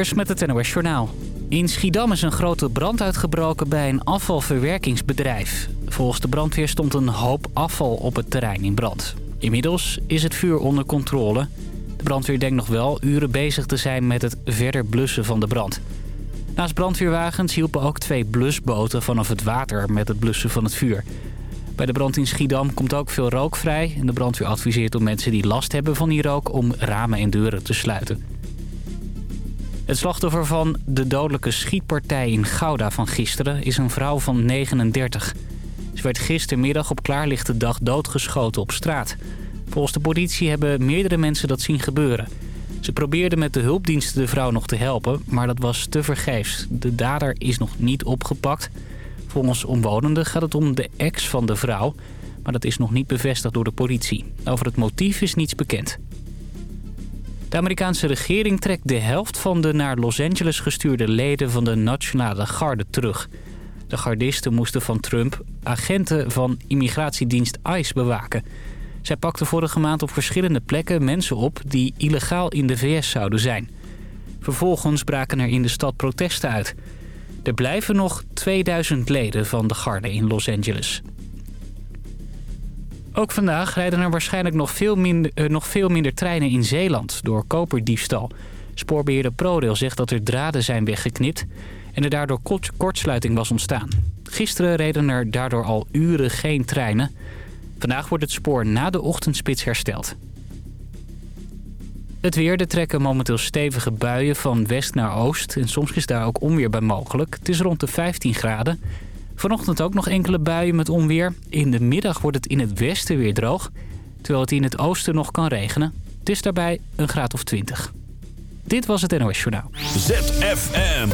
Met het NOS Journaal. In Schiedam is een grote brand uitgebroken bij een afvalverwerkingsbedrijf. Volgens de brandweer stond een hoop afval op het terrein in brand. Inmiddels is het vuur onder controle. De brandweer denkt nog wel uren bezig te zijn met het verder blussen van de brand. Naast brandweerwagens hielpen ook twee blusboten vanaf het water met het blussen van het vuur. Bij de brand in Schiedam komt ook veel rook vrij. En de brandweer adviseert om mensen die last hebben van die rook om ramen en deuren te sluiten. Het slachtoffer van de dodelijke schietpartij in Gouda van gisteren is een vrouw van 39. Ze werd gistermiddag op klaarlichte dag doodgeschoten op straat. Volgens de politie hebben meerdere mensen dat zien gebeuren. Ze probeerden met de hulpdiensten de vrouw nog te helpen, maar dat was tevergeefs. De dader is nog niet opgepakt. Volgens omwonenden gaat het om de ex van de vrouw, maar dat is nog niet bevestigd door de politie. Over het motief is niets bekend. De Amerikaanse regering trekt de helft van de naar Los Angeles gestuurde leden van de Nationale Garde terug. De gardisten moesten van Trump agenten van immigratiedienst ICE bewaken. Zij pakten vorige maand op verschillende plekken mensen op die illegaal in de VS zouden zijn. Vervolgens braken er in de stad protesten uit. Er blijven nog 2000 leden van de garde in Los Angeles. Ook vandaag rijden er waarschijnlijk nog veel, minder, eh, nog veel minder treinen in Zeeland door koperdiefstal. Spoorbeheerder ProRail zegt dat er draden zijn weggeknipt en er daardoor kort, kortsluiting was ontstaan. Gisteren reden er daardoor al uren geen treinen. Vandaag wordt het spoor na de ochtendspits hersteld. Het weer, er trekken momenteel stevige buien van west naar oost. En soms is daar ook onweer bij mogelijk. Het is rond de 15 graden. Vanochtend ook nog enkele buien met onweer. In de middag wordt het in het westen weer droog. Terwijl het in het oosten nog kan regenen. Het is daarbij een graad of 20. Dit was het NOS Journaal. ZFM.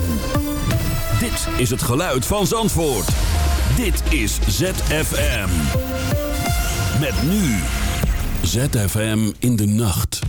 Dit is het geluid van Zandvoort. Dit is ZFM. Met nu. ZFM in de nacht.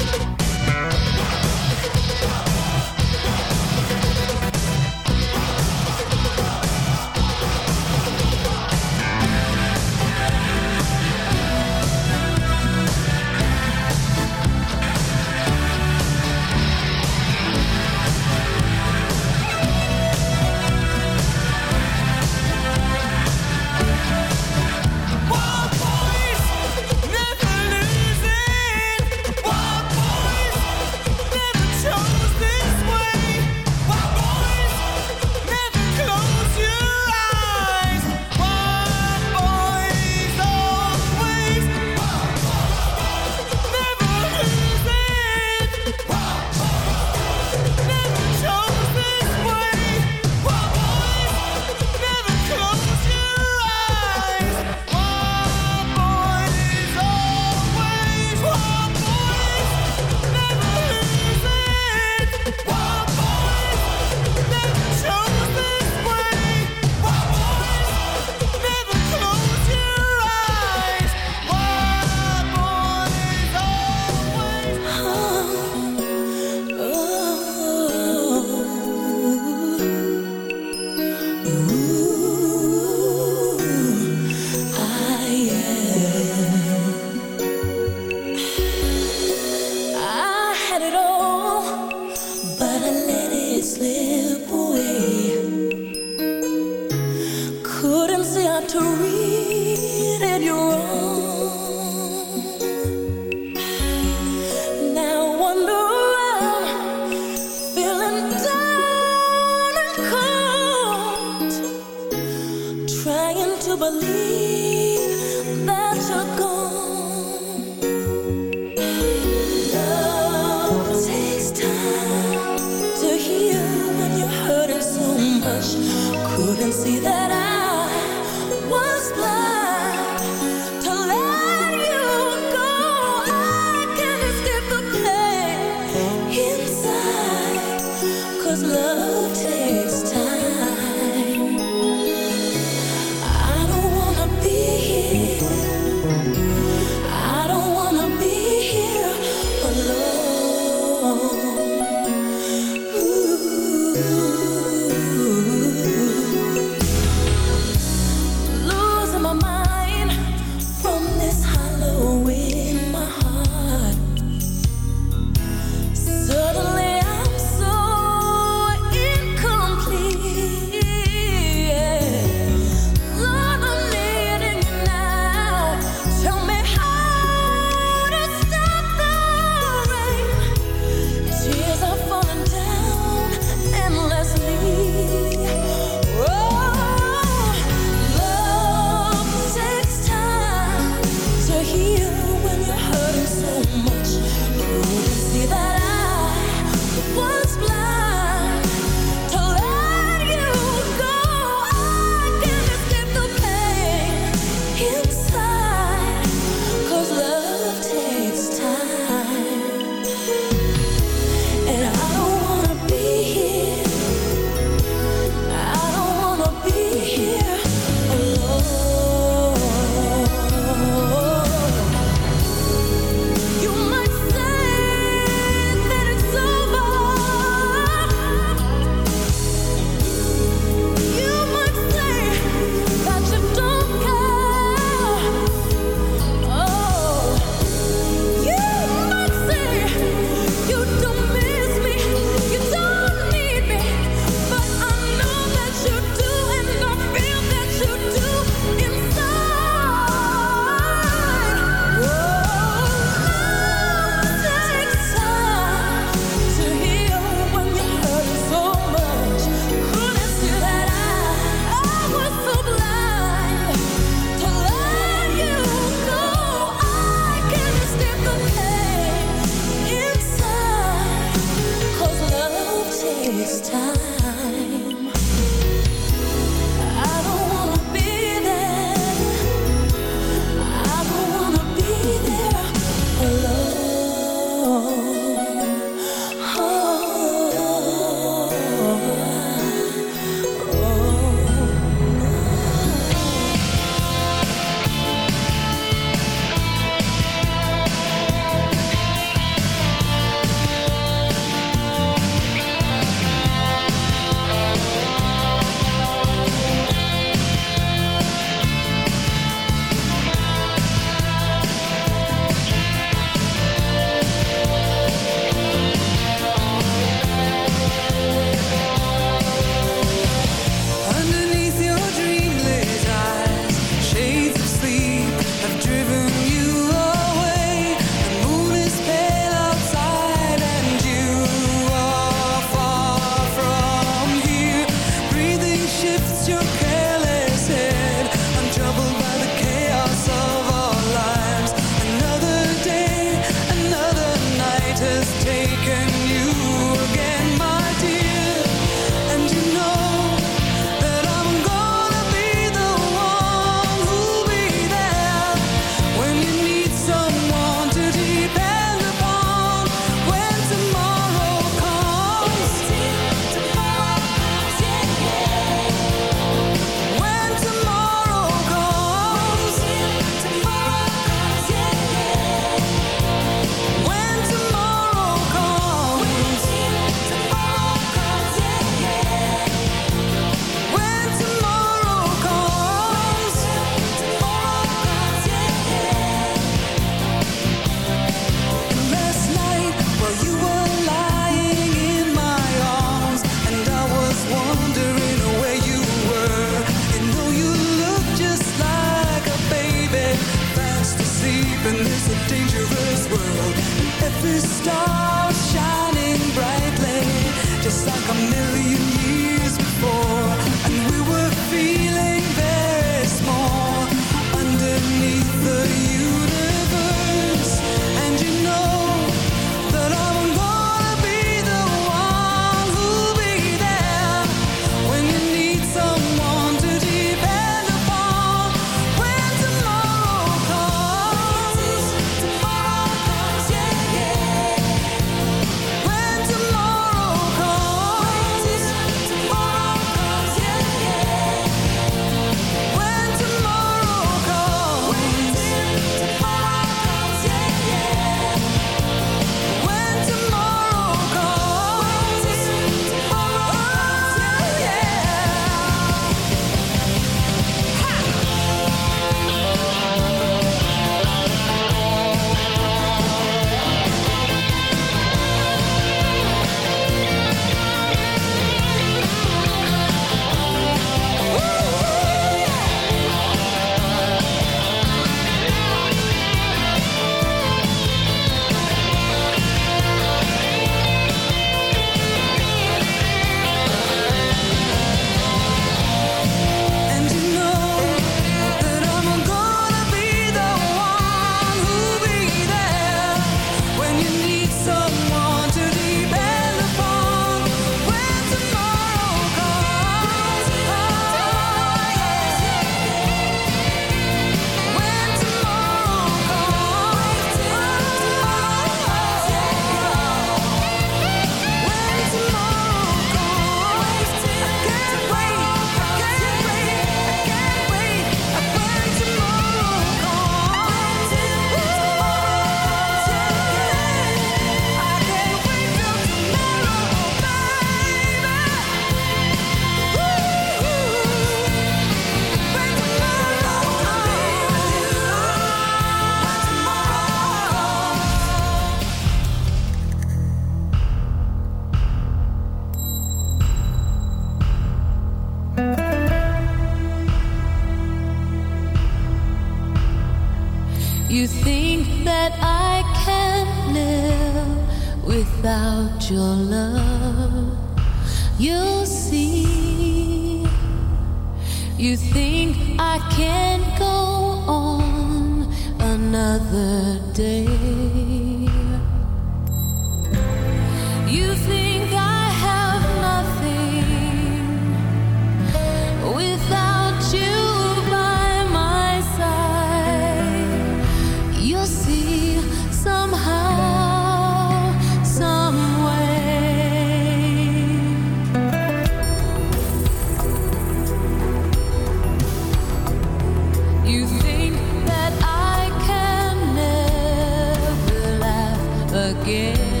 again?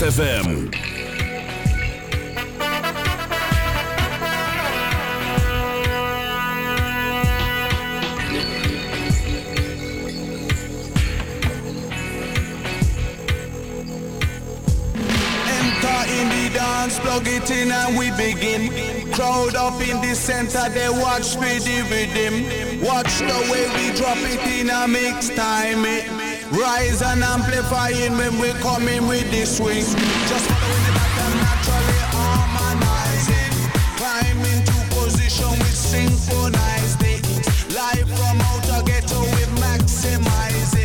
ZFM. in the dance, plug it in and we begin. Crowd up in the center, they watch for the rhythm. Watch the way we drop it in a mix time. It rise and amplifying when we coming with the swing. Just following the back naturally harmonizing. Climb into position with synchronized it. Live from outer ghetto with maximize it.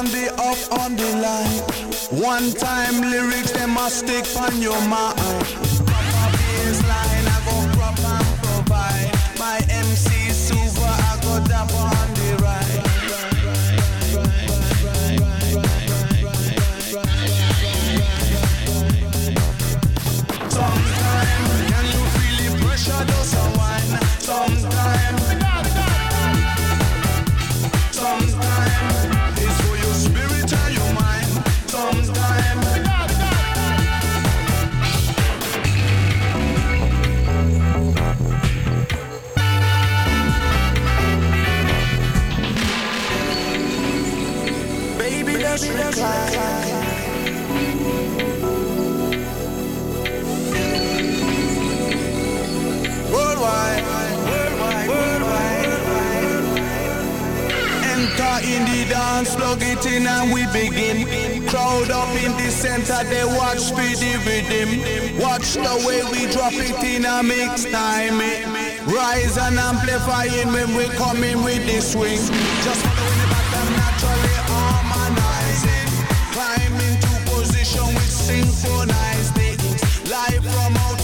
On the up on the line. One time lyrics, they must stick on your mind. Dance, plug it in and we begin. Crowd up in the center, they watch for the rhythm. Watch the way we drop it in a mix time. Rise and amplifying when we come in with the swing. Just following the pattern naturally harmonizing. Climb into position with synchronized it. Live from outer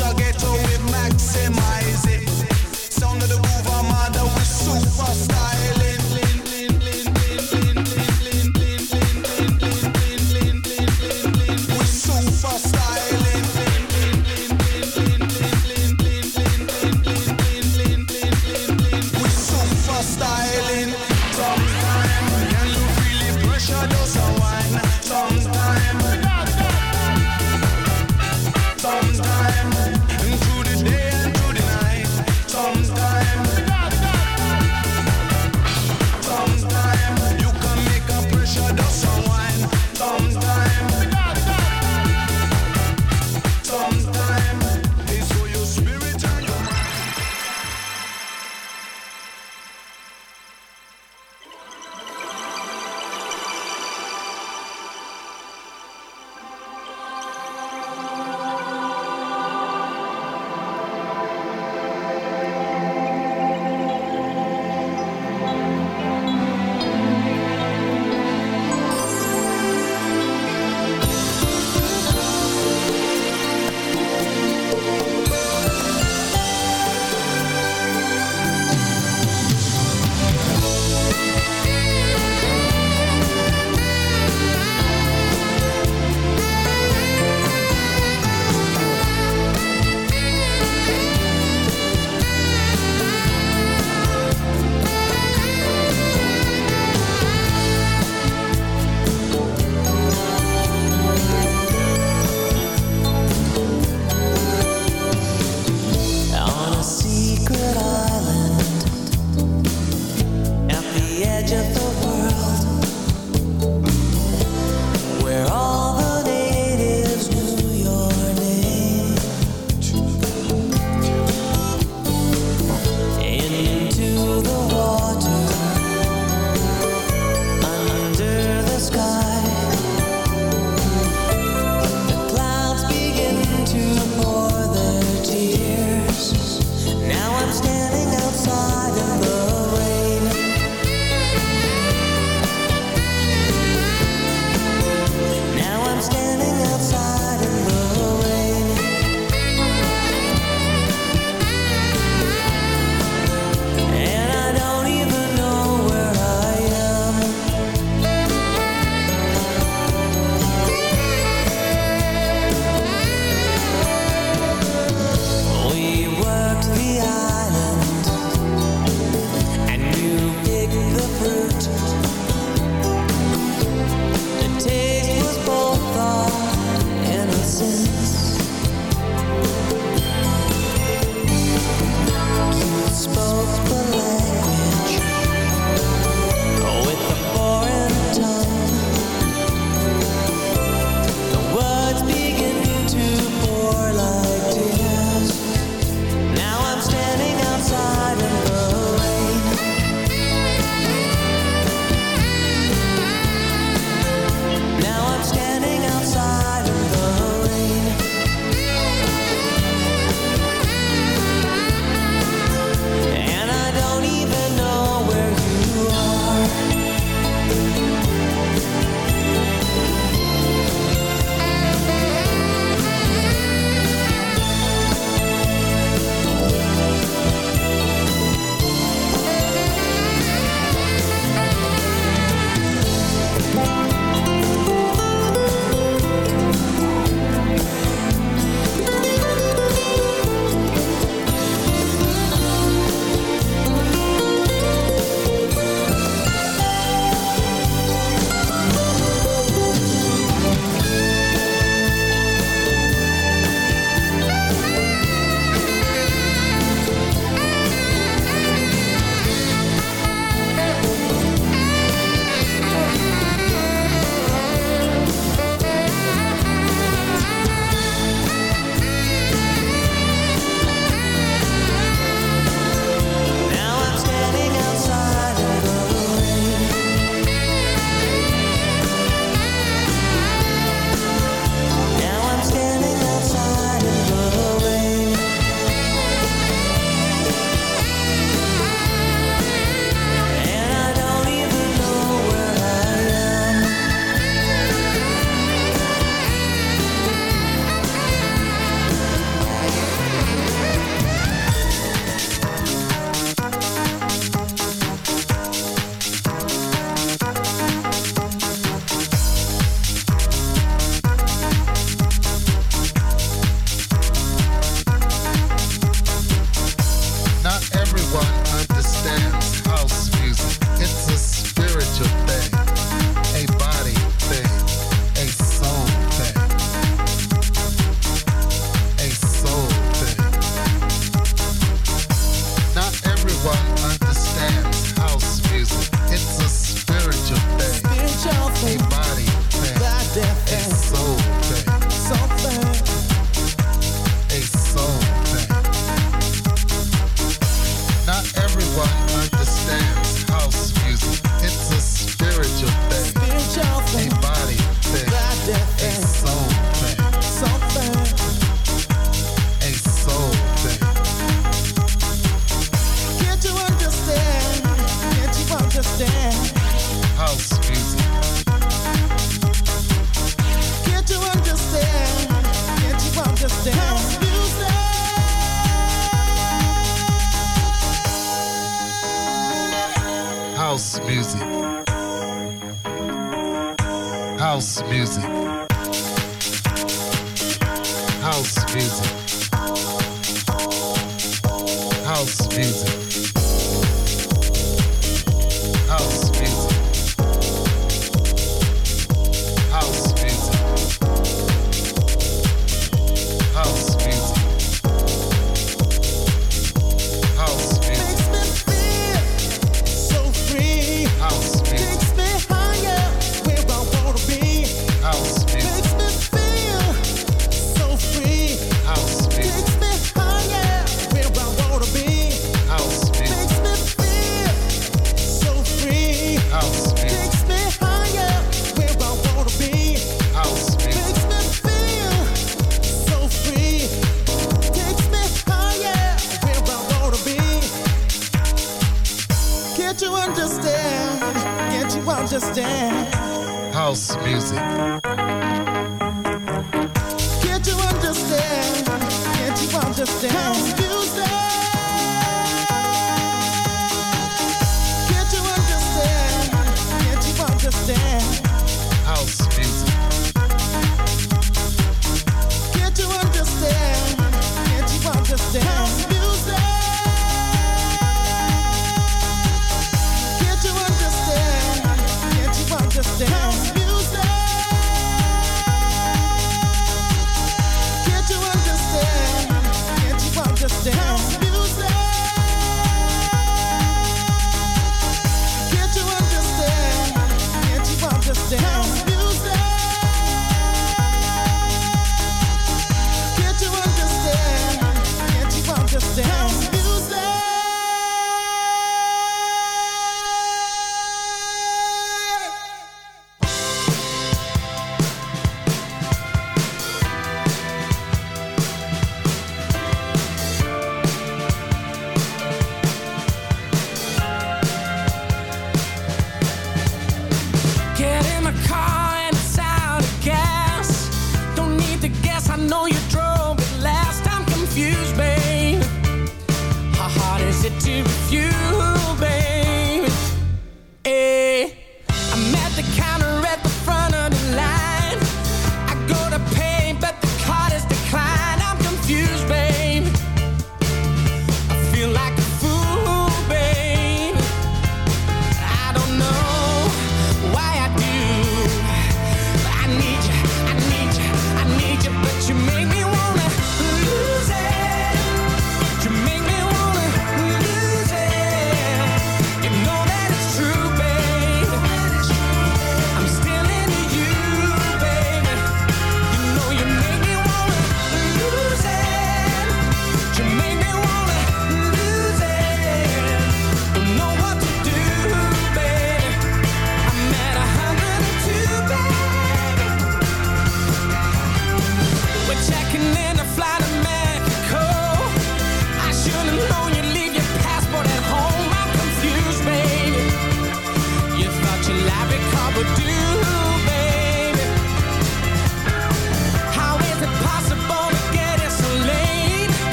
she refused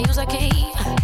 I use a key.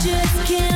just can't